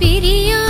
Priya